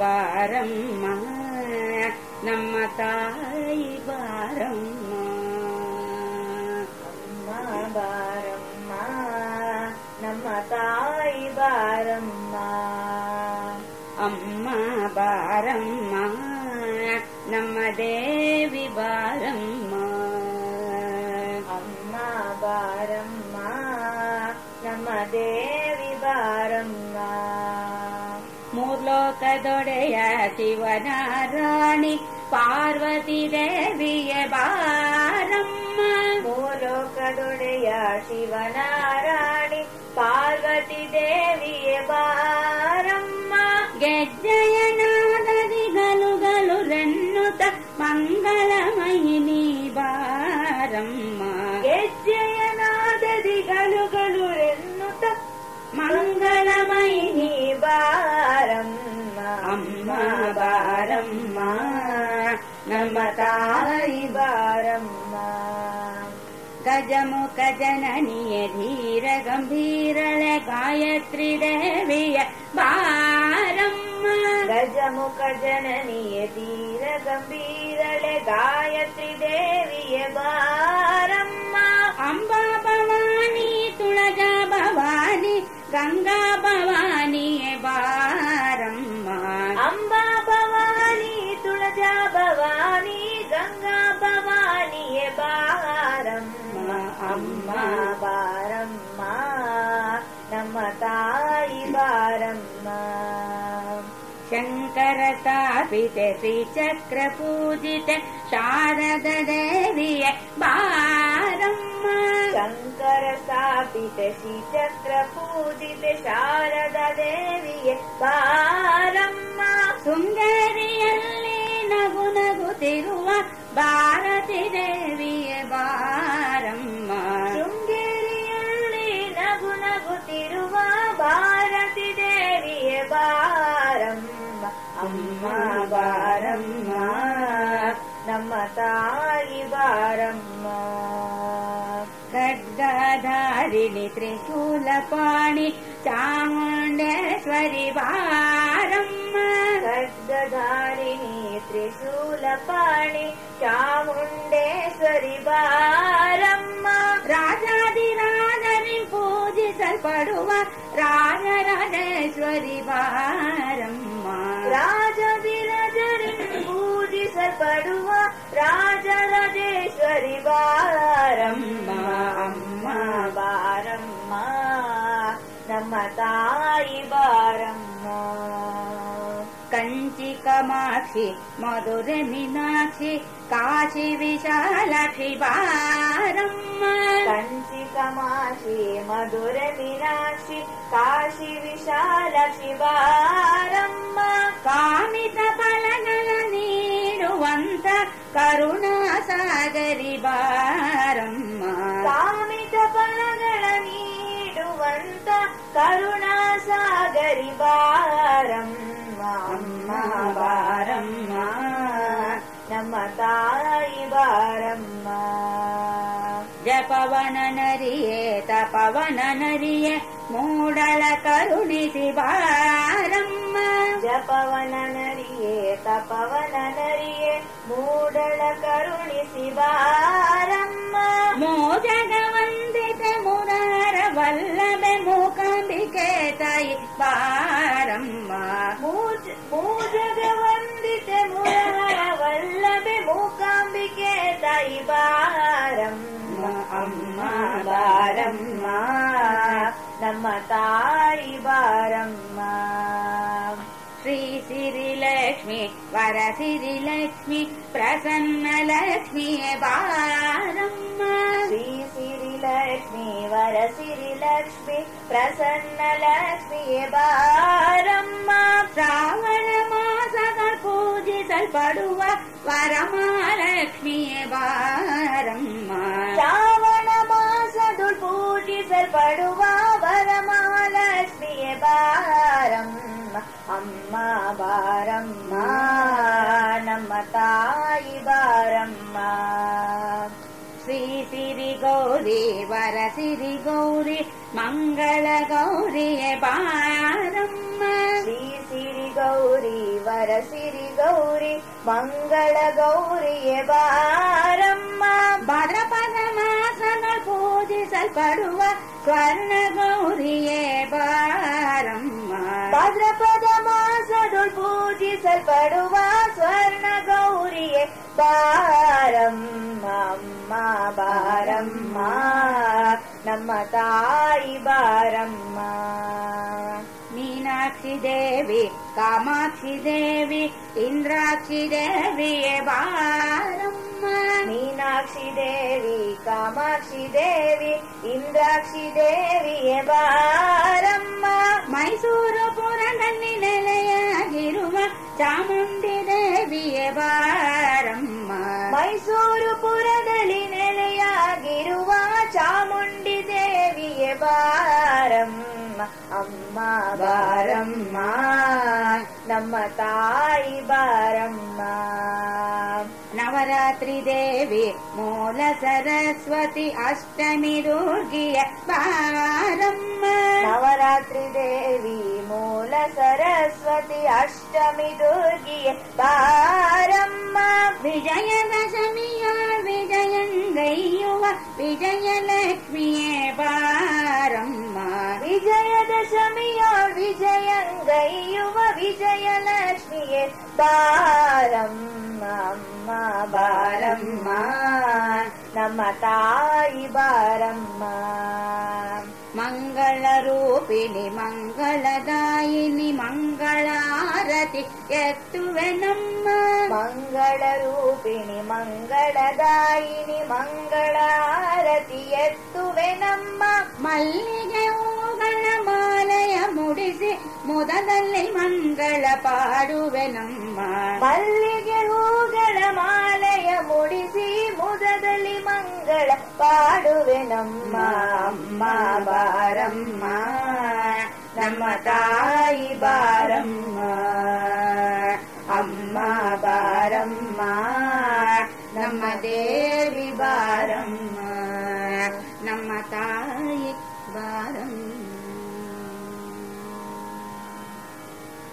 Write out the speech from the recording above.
ಬಾರಮ್ಮ ನಮ್ಮ ತಾಯಿ ಬಾರಮ್ಮ ಅಮ್ಮ ಬಾರಮ್ಮ ನಮ್ಮ ತಾಯಿ ಬಾರಮ್ಮ ಅಮ್ಮ ಬಾರಮ್ಮ ನಮ್ಮ ದೇವಿ ಬಾರಮ್ಮ ಅಮ್ಮ ಬಾರಮ್ಮ ನಮ್ಮ ದೇವಿ ಬಾರಮ್ಮ ಮೂರ್ಲೋಕದೊಡೆಯ ಶಿವನ ರಾಣಿ ಪಾರ್ವತಿ ದೇವಿಯ ಬಾರಮ್ಮ ಮೂಲೋಕದೊಡೆಯ ಶಿವನ ರಾಣಿ ಪಾರ್ವತಿ ದೇವಿಯ ಬಾರಮ್ಮ गजमुखजननीय धीर गम्भीरल गायत्री देवीय भारम् गजमुखजननीय धीर गम्भीरल गायत्री देवीय भारम् अम्बा भवानी तुळजा भवानी गङ्गा भवानी भारम् अम्बा भवानी तुळजा भवानी गङ्गा भवानी बा अम्मा बारम्मा नम ता बारम्मा। शङ्करतापिते सा पित श्रीचक्र पूजित शारद देवी बारम्मा। शङ्कर सापित शारद देवी बारम्मा। सुन्द नगु नगुतिरु भारति देवि ನಮ್ಮ ತಾಯಿ ಬಾರಮ್ಮ ಖಡ್ಗಧಾರಿಣಿ ತ್ರಿಶೂಲ ಪಾಣಿ ಚಾಮುಂಡೇಶ್ವರಿ ಬಾರಮ್ಮ ಖಡ್ಗಧಾರಿಣಿ ತ್ರಿಶೂಲ ಪಾಣಿ ಚಾಮುಂಡೇಶ್ವರಿ ಬಾರಮ್ಮ ರಾಜಾದಿರಾಜರಿ ಪೂಜಿಸಲ್ಪಡುವ ರಾಜರಾಜೇಶ್ವರಿ ಬಾರಮ್ಮ ರಾಜವಿರಜರಿ ಪೂಜಿಸಲ್ಪಡುವ ರಾಜರಾಜೇಶ್ವರಿ ಬಾರಮ್ಮ ಅಮ್ಮ ಬಾರಮ್ಮ ನಮ್ಮ ತಾಯಿ ಬಾರಮ್ಮ ಕಂಚಿ ಕಮಾಕ್ಷಿ ಮಧುರೆ ಮೀನಾಕ್ಷಿ ಕಾಶಿ ವಿಶಾಲಾಕ್ಷಿ ಬಾರಮ್ಮ ಕಂಚಿ ಕಮಾಶಿ ಮಧುರ ಮೀನಾಕ್ಷಿ ಕಾಶಿ ವಿಶಾಲಾಕ್ಷಿ ಬಾರಮ್ಮ ಸಾಗರಿ ಬಾರಮ್ಮ ಕಾಮಿತ ಫಲಗಳ ನೀಡುವಂತ ಕರುಣಾ ಸಾಗರಿ ಬಾರಮ್ಮ ಅಮ್ಮ ಬಾರಮ್ಮ ನಮ್ಮ ತಾಯಿ ಬಾರಮ್ಮ ಜಪವನ ನರಿಯೇ ತಪವನ ನರಿಯೇ ಮೂಡಲ ಕರುಣಿಸಿ ಬಾರಮ್ಮ ಜಪವನ ನರಿಯೇ ತಪವನ ನರಿಯೇ ಮೂಡಳ ಕರುಣಿಸಿ ಬಾರಮ್ಮ. ಮೋಜಗ ವಂದಿತ ಮುರಾರ ವಲ್ಲಭೆ ಮೂಕಾಂಬಿಕೆ ತಾಯಿ ಬಾರಮ್ಮ. ಮೂಜ ಮೂಜಗ ವಂದಿತ ಮುರಾರ ವಲ್ಲಭೆ ಮೂಕಾಂಬಿಕೆ ತಾಯಿ ಬಾರಮ್ಮ. ಅಮ್ಮ ಬಾರಮ್ಮ. ನಮ್ಮ ತಾಯಿ ಬಾರಮ್ಮ. శ్రీ సిరిలక్ష్మి వర సిరిలక్ష్మి ప్రసన్న లక్ష్మి బారమ్మ శ్రీ సిరిలక్ష్మి వర సిరిలక్ష్మి ప్రసన్న లక్ష్మి బారమ్మ శ్రావణ మాసగ పూజిసల్పడువ వరమాలక్ష్మి బారమ్మ శ్రావణ మాసదుల్ పూజిసల్పడువ వరమాలక్ష్మి బార ಅಮ್ಮ ಬಾರಮ್ಮ ನಮ್ಮ ತಾಯಿ ಬಾರಮ್ಮ ಶ್ರೀ ಸಿರಿ ಗೌರಿ ವರ ಸಿರಿ ಗೌರಿ ಮಂಗಳ ಗೌರಿಯೇ ಬಾರಮ್ಮ ಶ್ರೀ ಸಿರಿ ಗೌರಿ ವರಸಿರಿ ಗೌರಿ ಮಂಗಳ ಗೌರಿಯೇ ಬಾರಮ್ಮ ಭಾದ್ರಪದ ಮಾಸಗಳು ಪೂಜಿಸಲ್ಪಡುವ ಸ್ವರ್ಣ ಗೌರಿಯೇ ಬಾರಮ್ಮ ಭಾದ್ರಪದ ಮಾಸದೊಳ್ ಪೂಜಿಸಲ್ಪಡುವ ಸ್ವರ್ಣ ಗೌರಿಯೇ ಬಾರಮ್ಮ ಅಮ್ಮ ಬಾರಮ್ಮ ನಮ್ಮ ತಾಯಿ ಬಾರಮ್ಮ ಮೀನಾಕ್ಷಿ ದೇವಿ ಕಾಮಾಕ್ಷಿ ದೇವಿ ಇಂದ್ರಾಕ್ಷಿ ದೇವಿಯೇ ಬಾರಮ್ಮ ಮೀನಾಕ್ಷಿ ದೇವಿ ಕಾಮಾಕ್ಷಿ ದೇವಿ ಇಂದ್ರಾಕ್ಷಿ ದೇವಿಯೇ ಬಾರಮ್ಮ ಮೈಸೂರು ಪುರದಲ್ಲಿ ನೆಲೆಯಾಗಿರುವ ಚಾಮುಂಡಿ ದೇವಿಯೇ ಬಾರಮ್ಮ ಮೈಸೂರು ಪುರದಲ್ಲಿ ನೆಲೆಯಾಗಿರುವ ಚಾಮುಂಡಿ ದೇವಿಯೇ ಬಾರಮ್ಮ ಅಮ್ಮ ಬಾರಮ್ಮ ನಮ್ಮ ತಾಯಿ ಬಾರಮ್ಮ नवरात्रि देवी मूल सरस्वती अष्टमी दुर्गीय पारम् नवरात्रिदेवी मूल सरस्वती अष्टमी दुर्गीये पारम् विजयदशम्या विजयङ्गयुव विजयलक्ष्मिये पारम् विजयदशम्या विजयङ्गै विजयलक्ष्मिये पारम् ಅಮ್ಮ ಬಾರಮ್ಮ ನಮ್ಮ ತಾಯಿ ಬಾರಮ್ಮ. ಮಂಗಳ ರೂಪಿಣಿ ಮಂಗಳದಾಯಿನಿ ಮಂಗಳಾರತಿ ಎತ್ತುವೆ ನಮ್ಮ. ಮಂಗಳ ರೂಪಿಣಿ ಮಂಗಳದಾಯಿನಿ ಮಂಗಳಾರತಿ ಎತ್ತುವೆ ನಮ್ಮ. ಮಲ್ಲಿಗೆ ಹೂಗಳ ಮಾಲೆಯ ಮುಡಿಸಿ, ಮೊದಲಲ್ಲಿ ಮಂಗಳ ಪಾಡುವೆ ನಮ್ಮ. ಪಾಡುವೆ ನಮ್ಮ ಅಮ್ಮ ಬಾರಮ್ಮ, ನಮ್ಮ ತಾಯಿ ಬಾರಮ್ಮ, ಅಮ್ಮ ಬಾರಮ್ಮ, ನಮ್ಮ ದೇವಿ ಬಾರಮ್ಮ, ನಮ್ಮ ತಾಯಿ ಬಾರಮ್ಮ.